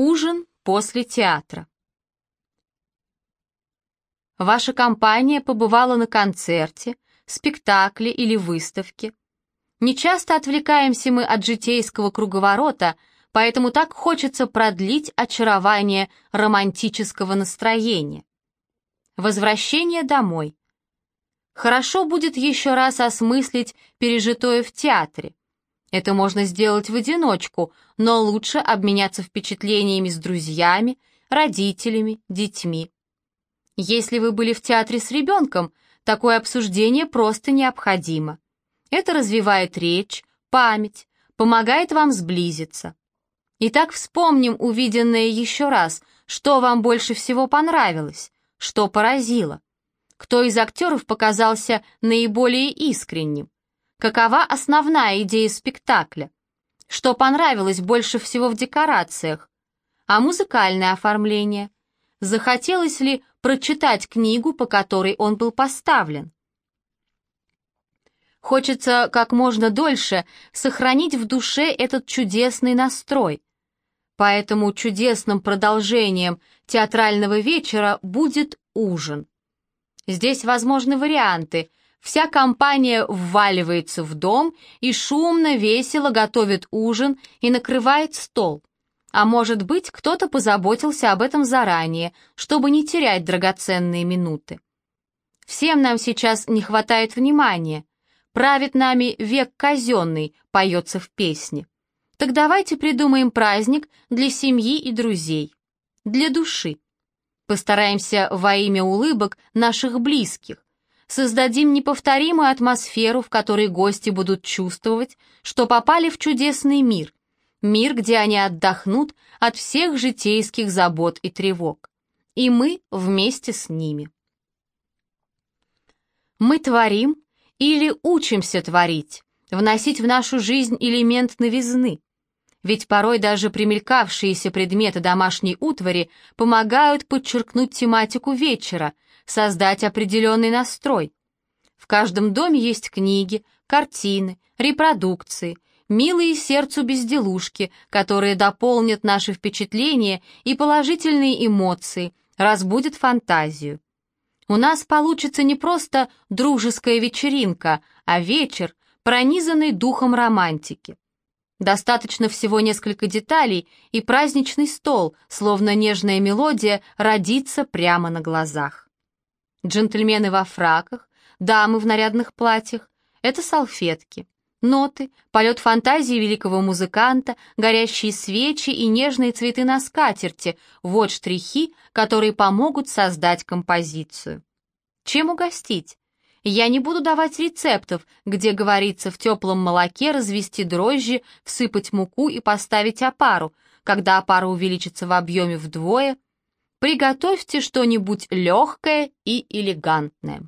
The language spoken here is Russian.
Ужин после театра. Ваша компания побывала на концерте, спектакле или выставке. Не часто отвлекаемся мы от житейского круговорота, поэтому так хочется продлить очарование романтического настроения. Возвращение домой. Хорошо будет еще раз осмыслить пережитое в театре. Это можно сделать в одиночку, но лучше обменяться впечатлениями с друзьями, родителями, детьми. Если вы были в театре с ребенком, такое обсуждение просто необходимо. Это развивает речь, память, помогает вам сблизиться. Итак, вспомним увиденное еще раз, что вам больше всего понравилось, что поразило. Кто из актеров показался наиболее искренним? Какова основная идея спектакля? Что понравилось больше всего в декорациях? А музыкальное оформление? Захотелось ли прочитать книгу, по которой он был поставлен? Хочется как можно дольше сохранить в душе этот чудесный настрой. Поэтому чудесным продолжением театрального вечера будет ужин. Здесь возможны варианты – Вся компания вваливается в дом и шумно, весело готовит ужин и накрывает стол. А может быть, кто-то позаботился об этом заранее, чтобы не терять драгоценные минуты. Всем нам сейчас не хватает внимания. Правит нами век казенный, поется в песне. Так давайте придумаем праздник для семьи и друзей, для души. Постараемся во имя улыбок наших близких, создадим неповторимую атмосферу, в которой гости будут чувствовать, что попали в чудесный мир, мир, где они отдохнут от всех житейских забот и тревог. И мы вместе с ними. Мы творим или учимся творить, вносить в нашу жизнь элемент новизны. Ведь порой даже примелькавшиеся предметы домашней утвари помогают подчеркнуть тематику вечера – создать определенный настрой. В каждом доме есть книги, картины, репродукции, милые сердцу безделушки, которые дополнят наши впечатления и положительные эмоции, разбудят фантазию. У нас получится не просто дружеская вечеринка, а вечер, пронизанный духом романтики. Достаточно всего несколько деталей, и праздничный стол, словно нежная мелодия, родится прямо на глазах джентльмены во фраках, дамы в нарядных платьях — это салфетки. Ноты, полет фантазии великого музыканта, горящие свечи и нежные цветы на скатерти — вот штрихи, которые помогут создать композицию. Чем угостить? Я не буду давать рецептов, где говорится в теплом молоке развести дрожжи, всыпать муку и поставить опару. Когда опара увеличится в объеме вдвое — Приготовьте что-нибудь легкое и элегантное.